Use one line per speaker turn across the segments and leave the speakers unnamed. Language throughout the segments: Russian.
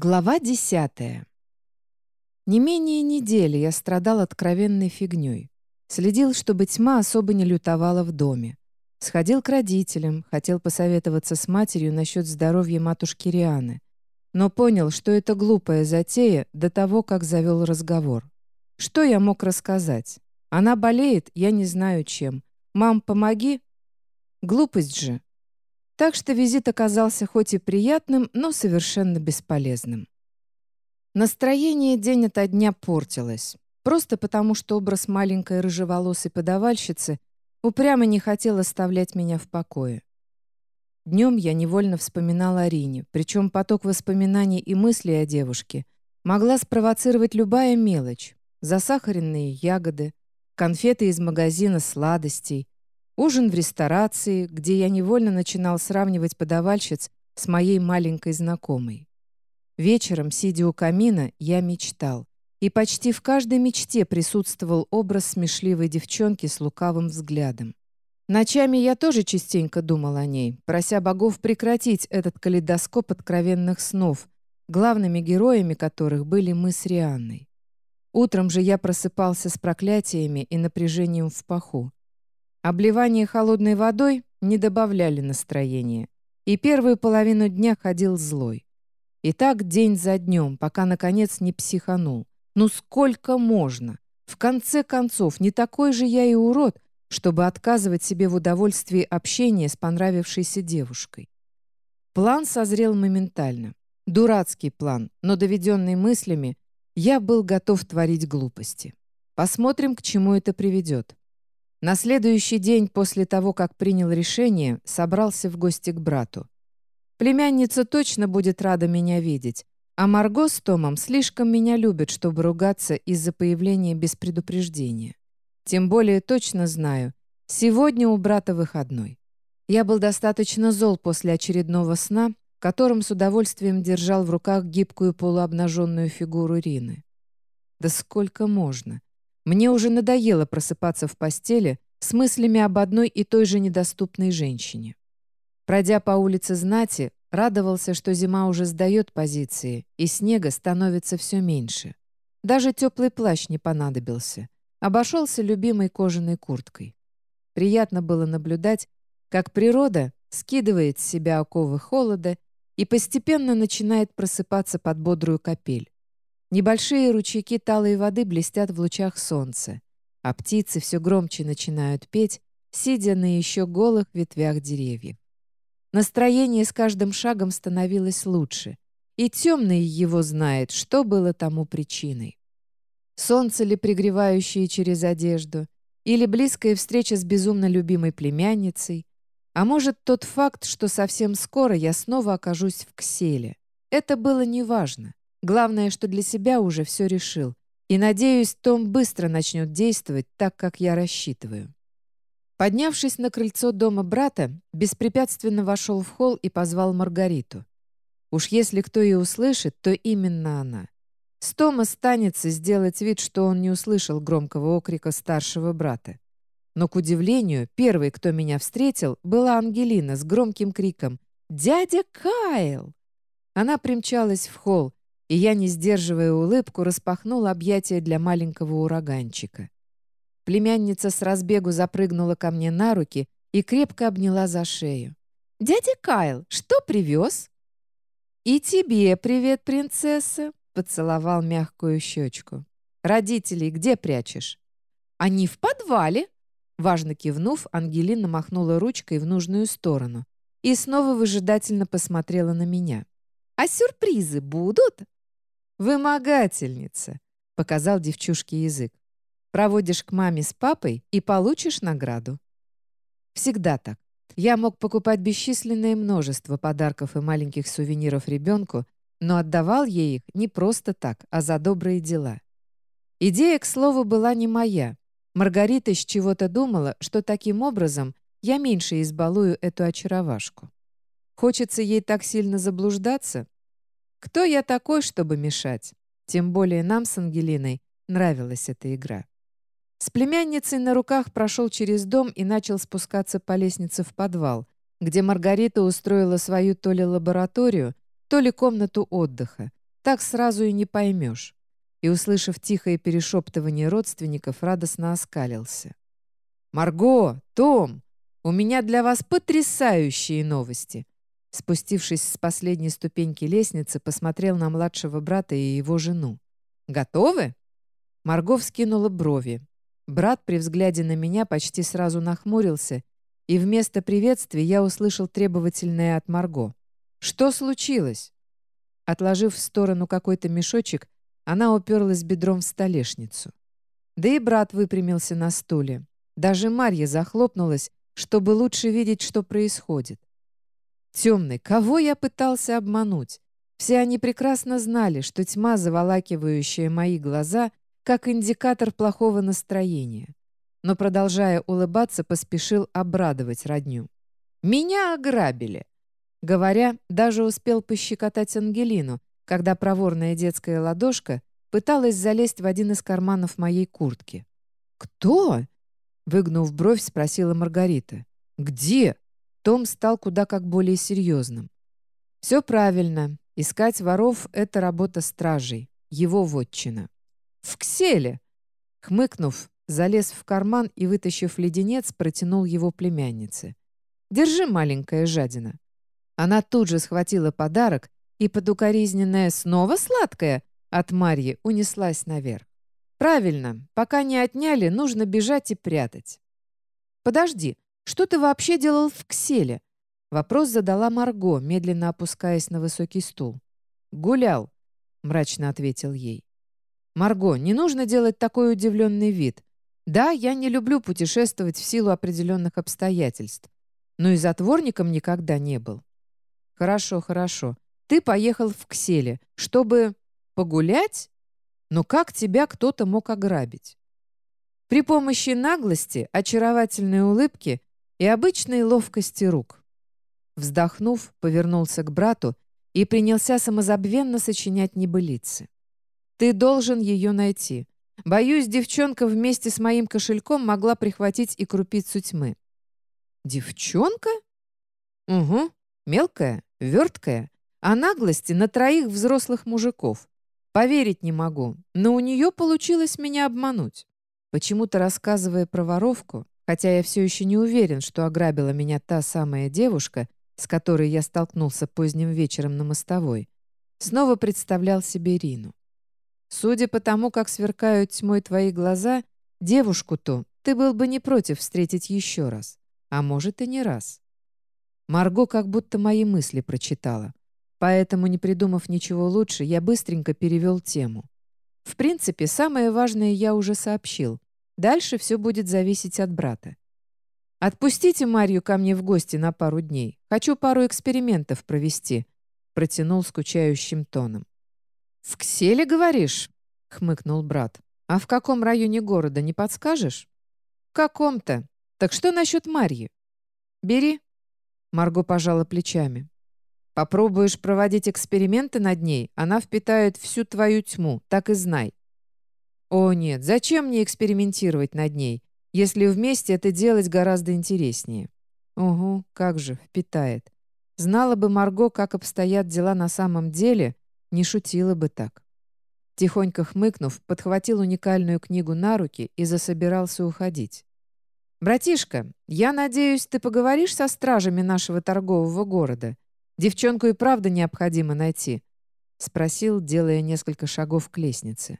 Глава десятая. Не менее недели я страдал откровенной фигней. Следил, чтобы тьма особо не лютовала в доме. Сходил к родителям, хотел посоветоваться с матерью насчет здоровья матушки Рианы. Но понял, что это глупая затея до того, как завел разговор. Что я мог рассказать? Она болеет, я не знаю чем. Мам, помоги? Глупость же. Так что визит оказался хоть и приятным, но совершенно бесполезным. Настроение день ото дня портилось. Просто потому, что образ маленькой рыжеволосой подавальщицы упрямо не хотел оставлять меня в покое. Днем я невольно вспоминала о Рине, причем поток воспоминаний и мыслей о девушке могла спровоцировать любая мелочь. Засахаренные ягоды, конфеты из магазина сладостей, Ужин в ресторации, где я невольно начинал сравнивать подавальщиц с моей маленькой знакомой. Вечером, сидя у камина, я мечтал. И почти в каждой мечте присутствовал образ смешливой девчонки с лукавым взглядом. Ночами я тоже частенько думал о ней, прося богов прекратить этот калейдоскоп откровенных снов, главными героями которых были мы с Рианной. Утром же я просыпался с проклятиями и напряжением в паху. Обливание холодной водой не добавляли настроения, и первую половину дня ходил злой. И так день за днем, пока, наконец, не психанул. Ну сколько можно? В конце концов, не такой же я и урод, чтобы отказывать себе в удовольствии общения с понравившейся девушкой. План созрел моментально. Дурацкий план, но доведенный мыслями, я был готов творить глупости. Посмотрим, к чему это приведет. На следующий день после того, как принял решение, собрался в гости к брату. Племянница точно будет рада меня видеть, а Марго с Томом слишком меня любят, чтобы ругаться из-за появления без предупреждения. Тем более точно знаю, сегодня у брата выходной. Я был достаточно зол после очередного сна, которым с удовольствием держал в руках гибкую полуобнаженную фигуру Рины. Да сколько можно? Мне уже надоело просыпаться в постели с мыслями об одной и той же недоступной женщине. Пройдя по улице Знати, радовался, что зима уже сдает позиции, и снега становится все меньше. Даже теплый плащ не понадобился. Обошелся любимой кожаной курткой. Приятно было наблюдать, как природа скидывает с себя оковы холода и постепенно начинает просыпаться под бодрую капель. Небольшие ручейки талой воды блестят в лучах солнца, а птицы все громче начинают петь, сидя на еще голых ветвях деревьев. Настроение с каждым шагом становилось лучше, и темный его знает, что было тому причиной. Солнце ли пригревающее через одежду, или близкая встреча с безумно любимой племянницей, а может, тот факт, что совсем скоро я снова окажусь в Кселе. Это было неважно. Главное, что для себя уже все решил. И, надеюсь, Том быстро начнет действовать так, как я рассчитываю. Поднявшись на крыльцо дома брата, беспрепятственно вошел в холл и позвал Маргариту. Уж если кто и услышит, то именно она. С Тома станется сделать вид, что он не услышал громкого окрика старшего брата. Но, к удивлению, первой, кто меня встретил, была Ангелина с громким криком «Дядя Кайл!». Она примчалась в холл, и я, не сдерживая улыбку, распахнул объятия для маленького ураганчика. Племянница с разбегу запрыгнула ко мне на руки и крепко обняла за шею. «Дядя Кайл, что привез?» «И тебе привет, принцесса!» — поцеловал мягкую щечку. «Родителей где прячешь?» «Они в подвале!» Важно кивнув, Ангелина махнула ручкой в нужную сторону и снова выжидательно посмотрела на меня. «А сюрпризы будут?» «Вымогательница», — показал девчушке язык. «Проводишь к маме с папой и получишь награду». Всегда так. Я мог покупать бесчисленное множество подарков и маленьких сувениров ребенку, но отдавал ей их не просто так, а за добрые дела. Идея, к слову, была не моя. Маргарита с чего-то думала, что таким образом я меньше избалую эту очаровашку. Хочется ей так сильно заблуждаться? Кто я такой, чтобы мешать? Тем более нам с Ангелиной нравилась эта игра. С племянницей на руках прошел через дом и начал спускаться по лестнице в подвал, где Маргарита устроила свою то ли лабораторию, то ли комнату отдыха, Так сразу и не поймешь. И, услышав тихое перешептывание родственников, радостно оскалился. «Марго! Том! У меня для вас потрясающие новости!» Спустившись с последней ступеньки лестницы, посмотрел на младшего брата и его жену. «Готовы?» Марго вскинула брови. Брат при взгляде на меня почти сразу нахмурился, и вместо приветствия я услышал требовательное от Марго. «Что случилось?» Отложив в сторону какой-то мешочек, она уперлась бедром в столешницу. Да и брат выпрямился на стуле. Даже Марья захлопнулась, чтобы лучше видеть, что происходит. Темный, кого я пытался обмануть? Все они прекрасно знали, что тьма, заволакивающая мои глаза, как индикатор плохого настроения. Но, продолжая улыбаться, поспешил обрадовать родню. «Меня ограбили!» Говоря, даже успел пощекотать Ангелину, когда проворная детская ладошка пыталась залезть в один из карманов моей куртки. «Кто?» — выгнув бровь, спросила Маргарита. «Где?» Том стал куда как более серьезным. «Все правильно. Искать воров — это работа стражей, его вотчина». «В кселе!» Хмыкнув, залез в карман и, вытащив леденец, протянул его племяннице. «Держи, маленькая жадина». Она тут же схватила подарок и под укоризненное «снова сладкое» от Марьи унеслась наверх. «Правильно, пока не отняли, нужно бежать и прятать». «Подожди, что ты вообще делал в Кселе?» Вопрос задала Марго, медленно опускаясь на высокий стул. «Гулял», — мрачно ответил ей. «Марго, не нужно делать такой удивленный вид. Да, я не люблю путешествовать в силу определенных обстоятельств, но и затворником никогда не был». «Хорошо, хорошо. Ты поехал в Кселе, чтобы погулять? Но как тебя кто-то мог ограбить?» При помощи наглости, очаровательной улыбки и обычной ловкости рук. Вздохнув, повернулся к брату и принялся самозабвенно сочинять небылицы. «Ты должен ее найти. Боюсь, девчонка вместе с моим кошельком могла прихватить и крупицу тьмы». «Девчонка?» «Угу. Мелкая, верткая, а наглости на троих взрослых мужиков. Поверить не могу, но у нее получилось меня обмануть». Почему-то рассказывая про воровку, хотя я все еще не уверен, что ограбила меня та самая девушка, с которой я столкнулся поздним вечером на мостовой, снова представлял себе Рину. Судя по тому, как сверкают тьмой твои глаза, девушку-то ты был бы не против встретить еще раз, а может и не раз. Марго как будто мои мысли прочитала, поэтому, не придумав ничего лучше, я быстренько перевел тему. В принципе, самое важное я уже сообщил. Дальше все будет зависеть от брата. «Отпустите Марью ко мне в гости на пару дней. Хочу пару экспериментов провести», — протянул скучающим тоном. «В Кселе, говоришь?» — хмыкнул брат. «А в каком районе города, не подскажешь?» «В каком-то. Так что насчет Марьи?» «Бери». Марго пожала плечами. «Попробуешь проводить эксперименты над ней, она впитает всю твою тьму, так и знай. О нет, зачем мне экспериментировать над ней, если вместе это делать гораздо интереснее? Угу, как же, впитает. Знала бы Марго, как обстоят дела на самом деле, не шутила бы так. Тихонько хмыкнув, подхватил уникальную книгу на руки и засобирался уходить. «Братишка, я надеюсь, ты поговоришь со стражами нашего торгового города? Девчонку и правда необходимо найти?» — спросил, делая несколько шагов к лестнице.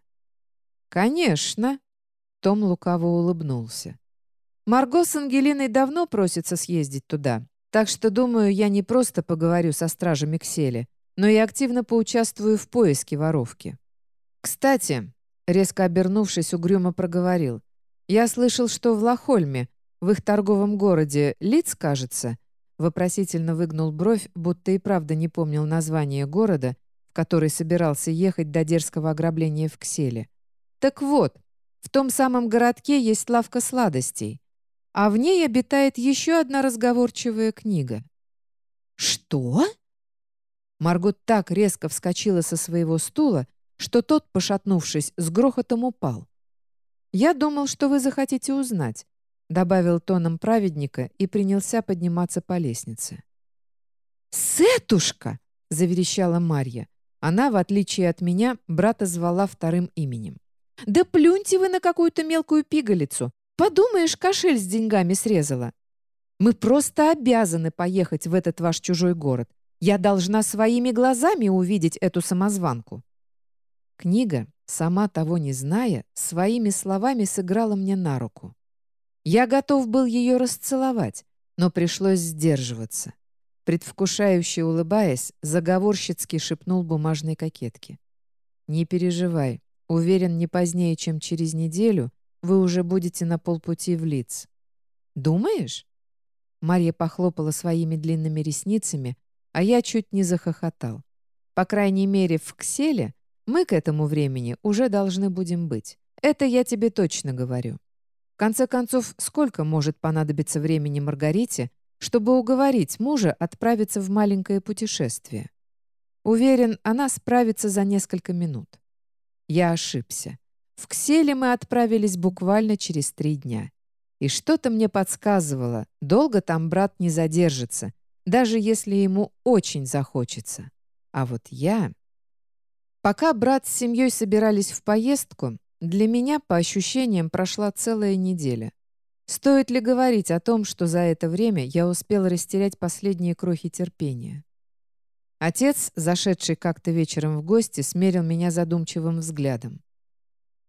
«Конечно!» — Том лукаво улыбнулся. «Марго с Ангелиной давно просится съездить туда, так что, думаю, я не просто поговорю со стражами Ксели, но и активно поучаствую в поиске воровки. Кстати, резко обернувшись, угрюмо проговорил, «Я слышал, что в Лохольме, в их торговом городе, Лиц, кажется?» Вопросительно выгнул бровь, будто и правда не помнил название города, в который собирался ехать до дерзкого ограбления в Кселе. Так вот, в том самом городке есть лавка сладостей, а в ней обитает еще одна разговорчивая книга. «Что?» Маргот так резко вскочила со своего стула, что тот, пошатнувшись, с грохотом упал. «Я думал, что вы захотите узнать», — добавил тоном праведника и принялся подниматься по лестнице. «Сетушка!» — заверещала Марья. Она, в отличие от меня, брата звала вторым именем. «Да плюньте вы на какую-то мелкую пигалицу! Подумаешь, кошель с деньгами срезала! Мы просто обязаны поехать в этот ваш чужой город. Я должна своими глазами увидеть эту самозванку». Книга, сама того не зная, своими словами сыграла мне на руку. Я готов был ее расцеловать, но пришлось сдерживаться. Предвкушающе улыбаясь, заговорщицки шепнул бумажной кокетке. «Не переживай. Уверен, не позднее, чем через неделю, вы уже будете на полпути в лиц». «Думаешь?» Марья похлопала своими длинными ресницами, а я чуть не захохотал. По крайней мере, в Кселе мы к этому времени уже должны будем быть. Это я тебе точно говорю. В конце концов, сколько может понадобиться времени Маргарите, чтобы уговорить мужа отправиться в маленькое путешествие. Уверен, она справится за несколько минут. Я ошибся. В Кселе мы отправились буквально через три дня. И что-то мне подсказывало, долго там брат не задержится, даже если ему очень захочется. А вот я... Пока брат с семьей собирались в поездку, для меня, по ощущениям, прошла целая неделя. Стоит ли говорить о том, что за это время я успел растерять последние крохи терпения? Отец, зашедший как-то вечером в гости, смерил меня задумчивым взглядом.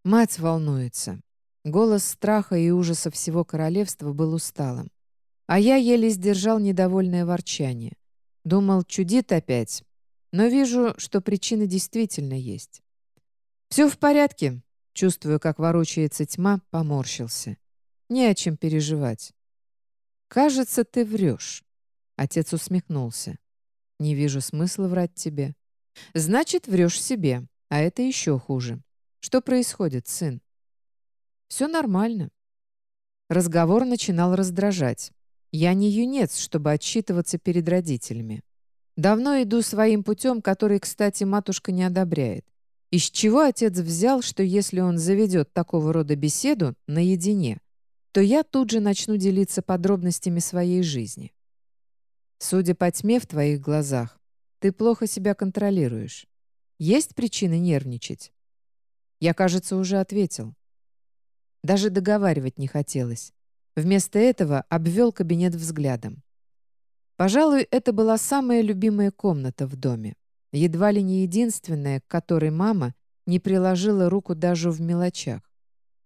Мать волнуется. Голос страха и ужаса всего королевства был усталым. А я еле сдержал недовольное ворчание. Думал, чудит опять. Но вижу, что причина действительно есть. «Все в порядке», — чувствую, как ворочается тьма, поморщился. Не о чем переживать. «Кажется, ты врешь». Отец усмехнулся. «Не вижу смысла врать тебе». «Значит, врешь себе, а это еще хуже. Что происходит, сын?» «Все нормально». Разговор начинал раздражать. Я не юнец, чтобы отчитываться перед родителями. Давно иду своим путем, который, кстати, матушка не одобряет. Из чего отец взял, что если он заведет такого рода беседу наедине, то я тут же начну делиться подробностями своей жизни. Судя по тьме в твоих глазах, ты плохо себя контролируешь. Есть причины нервничать? Я, кажется, уже ответил. Даже договаривать не хотелось. Вместо этого обвел кабинет взглядом. Пожалуй, это была самая любимая комната в доме. Едва ли не единственная, к которой мама не приложила руку даже в мелочах.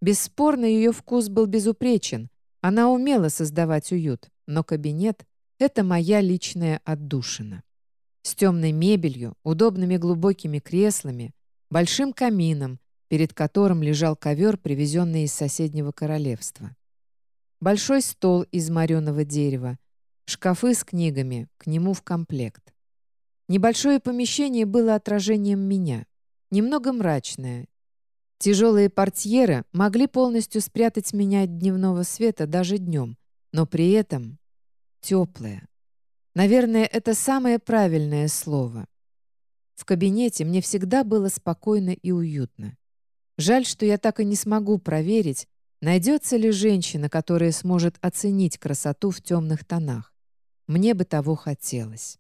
Бесспорно, ее вкус был безупречен. Она умела создавать уют, но кабинет — это моя личная отдушина. С темной мебелью, удобными глубокими креслами, большим камином, перед которым лежал ковер, привезенный из соседнего королевства. Большой стол из мореного дерева, шкафы с книгами, к нему в комплект. Небольшое помещение было отражением меня, немного мрачное, Тяжелые портьеры могли полностью спрятать меня от дневного света даже днем, но при этом теплое. Наверное, это самое правильное слово. В кабинете мне всегда было спокойно и уютно. Жаль, что я так и не смогу проверить, найдется ли женщина, которая сможет оценить красоту в темных тонах. Мне бы того хотелось.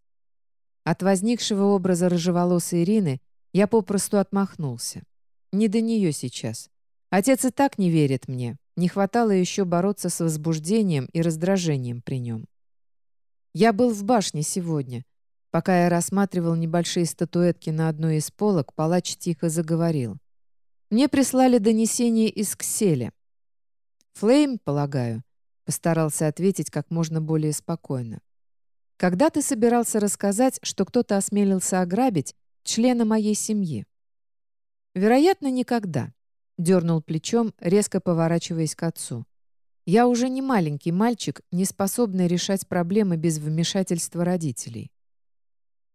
От возникшего образа рыжеволосой Ирины я попросту отмахнулся. Не до нее сейчас. Отец и так не верит мне. Не хватало еще бороться с возбуждением и раздражением при нем. Я был в башне сегодня. Пока я рассматривал небольшие статуэтки на одной из полок, палач тихо заговорил. Мне прислали донесение из Кселя. «Флейм, полагаю», — постарался ответить как можно более спокойно. «Когда ты собирался рассказать, что кто-то осмелился ограбить члена моей семьи?» «Вероятно, никогда», — дернул плечом, резко поворачиваясь к отцу. «Я уже не маленький мальчик, не способный решать проблемы без вмешательства родителей».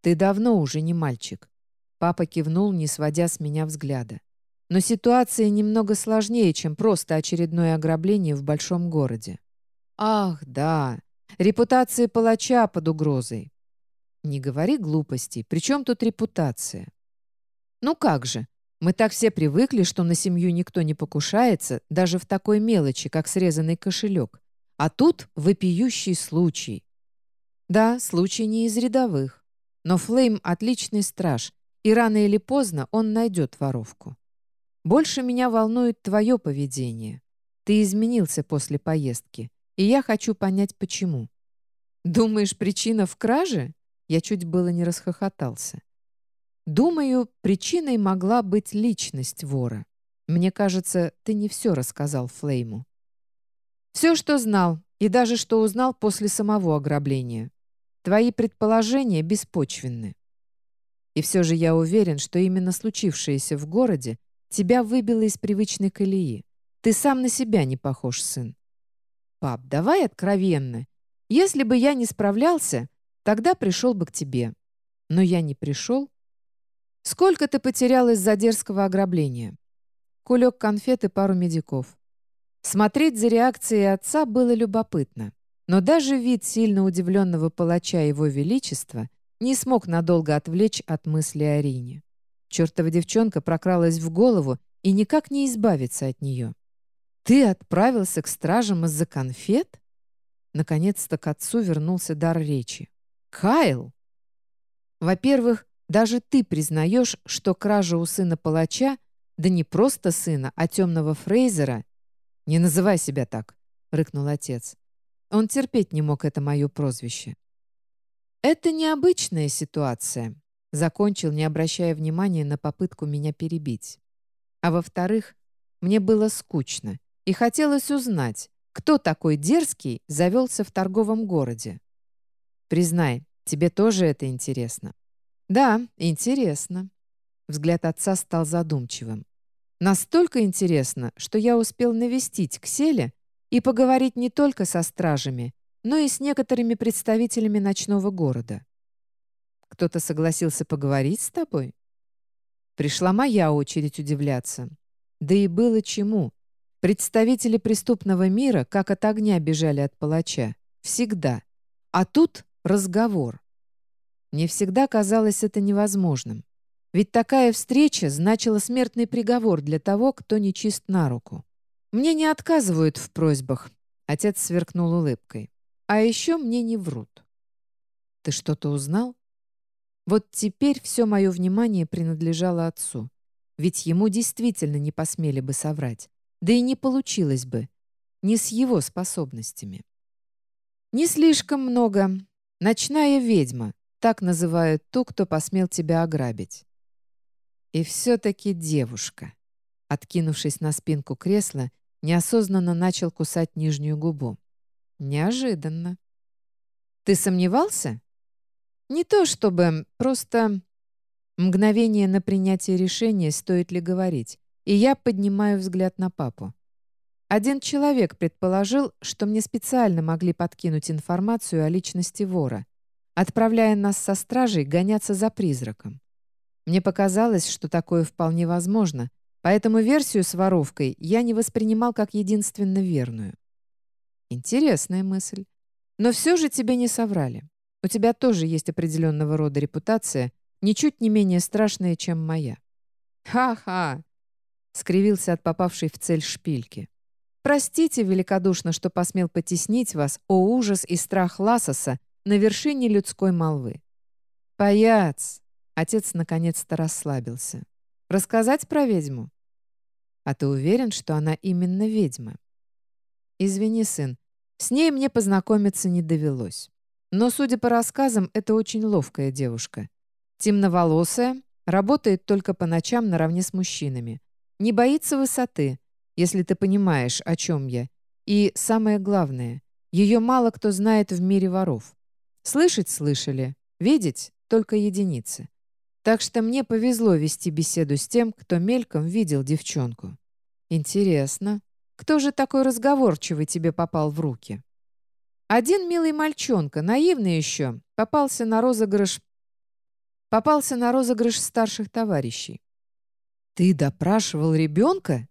«Ты давно уже не мальчик», — папа кивнул, не сводя с меня взгляда. «Но ситуация немного сложнее, чем просто очередное ограбление в большом городе». «Ах, да, репутация палача под угрозой». «Не говори глупостей, при чем тут репутация?» «Ну как же, мы так все привыкли, что на семью никто не покушается, даже в такой мелочи, как срезанный кошелек. А тут вопиющий случай. Да, случай не из рядовых. Но Флейм — отличный страж, и рано или поздно он найдет воровку. Больше меня волнует твое поведение. Ты изменился после поездки, и я хочу понять, почему. Думаешь, причина в краже? Я чуть было не расхохотался. Думаю, причиной могла быть личность вора. Мне кажется, ты не все рассказал Флейму. Все, что знал, и даже что узнал после самого ограбления. Твои предположения беспочвенны. И все же я уверен, что именно случившееся в городе тебя выбило из привычной колеи. Ты сам на себя не похож, сын. Пап, давай откровенно. Если бы я не справлялся, тогда пришел бы к тебе. Но я не пришел. Сколько ты потерял из-за дерзкого ограбления? Кулек конфет и пару медиков. Смотреть за реакцией отца было любопытно. Но даже вид сильно удивленного палача Его Величества не смог надолго отвлечь от мысли о Рине. Чертова девчонка прокралась в голову и никак не избавиться от нее. «Ты отправился к стражам из-за конфет?» Наконец-то к отцу вернулся дар речи. «Кайл!» «Во-первых, даже ты признаешь, что кража у сына палача, да не просто сына, а темного Фрейзера...» «Не называй себя так», — рыкнул отец. Он терпеть не мог это мое прозвище. «Это необычная ситуация», — закончил, не обращая внимания на попытку меня перебить. А во-вторых, мне было скучно, и хотелось узнать, кто такой дерзкий завелся в торговом городе. Признай, тебе тоже это интересно. Да, интересно. Взгляд отца стал задумчивым. Настолько интересно, что я успел навестить Кселя и поговорить не только со стражами, но и с некоторыми представителями ночного города. Кто-то согласился поговорить с тобой? Пришла моя очередь удивляться. Да и было чему. Представители преступного мира, как от огня бежали от палача. Всегда. А тут разговор. Мне всегда казалось это невозможным. Ведь такая встреча значила смертный приговор для того, кто не чист на руку. «Мне не отказывают в просьбах», — отец сверкнул улыбкой. «А еще мне не врут». «Ты что-то узнал?» Вот теперь все мое внимание принадлежало отцу. Ведь ему действительно не посмели бы соврать. Да и не получилось бы. Не с его способностями. «Не слишком много. Ночная ведьма», так называют ту, кто посмел тебя ограбить. И все-таки девушка. Откинувшись на спинку кресла, неосознанно начал кусать нижнюю губу. Неожиданно. «Ты сомневался?» «Не то чтобы, просто...» Мгновение на принятие решения, стоит ли говорить, и я поднимаю взгляд на папу. Один человек предположил, что мне специально могли подкинуть информацию о личности вора, отправляя нас со стражей гоняться за призраком. Мне показалось, что такое вполне возможно, Поэтому версию с воровкой я не воспринимал как единственно верную. Интересная мысль. Но все же тебе не соврали. У тебя тоже есть определенного рода репутация, ничуть не менее страшная, чем моя. «Ха-ха!» — скривился от попавшей в цель шпильки. «Простите великодушно, что посмел потеснить вас, о ужас и страх Ласоса, на вершине людской молвы». «Паяц!» — отец наконец-то расслабился. Рассказать про ведьму? А ты уверен, что она именно ведьма? Извини, сын, с ней мне познакомиться не довелось. Но, судя по рассказам, это очень ловкая девушка. Темноволосая, работает только по ночам наравне с мужчинами. Не боится высоты, если ты понимаешь, о чем я. И самое главное, ее мало кто знает в мире воров. Слышать слышали, видеть — только единицы. Так что мне повезло вести беседу с тем, кто мельком видел девчонку. Интересно, кто же такой разговорчивый тебе попал в руки? Один милый мальчонка, наивный еще, попался на розыгрыш... Попался на розыгрыш старших товарищей. Ты допрашивал ребенка?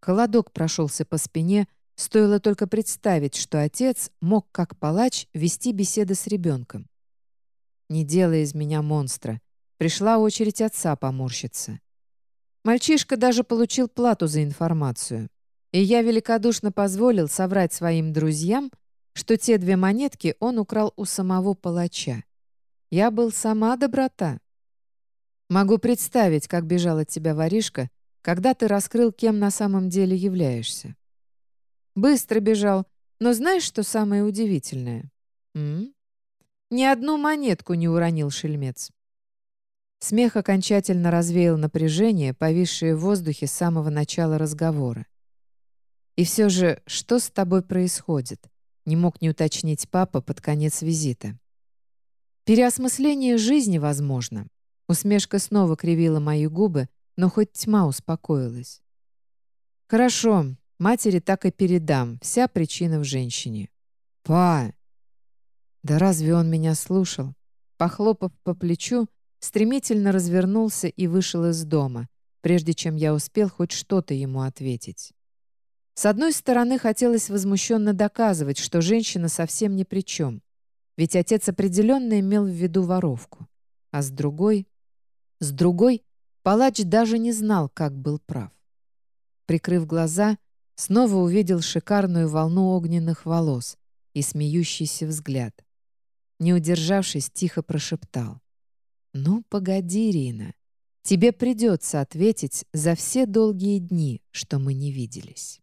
Холодок прошелся по спине, стоило только представить, что отец мог, как палач, вести беседы с ребенком. Не делай из меня монстра. Пришла очередь отца поморщиться. Мальчишка даже получил плату за информацию. И я великодушно позволил соврать своим друзьям, что те две монетки он украл у самого палача. Я был сама доброта. Могу представить, как бежал от тебя воришка, когда ты раскрыл, кем на самом деле являешься. Быстро бежал, но знаешь, что самое удивительное? М? Ни одну монетку не уронил шельмец. Смех окончательно развеял напряжение, повисшее в воздухе с самого начала разговора. «И все же, что с тобой происходит?» — не мог не уточнить папа под конец визита. «Переосмысление жизни возможно». Усмешка снова кривила мои губы, но хоть тьма успокоилась. «Хорошо, матери так и передам. Вся причина в женщине». «Па!» Да разве он меня слушал? Похлопав по плечу, стремительно развернулся и вышел из дома, прежде чем я успел хоть что-то ему ответить. С одной стороны, хотелось возмущенно доказывать, что женщина совсем ни при чем, ведь отец определенно имел в виду воровку. А с другой... С другой, палач даже не знал, как был прав. Прикрыв глаза, снова увидел шикарную волну огненных волос и смеющийся взгляд. Не удержавшись, тихо прошептал. «Ну, погоди, Рина. Тебе придется ответить за все долгие дни, что мы не виделись».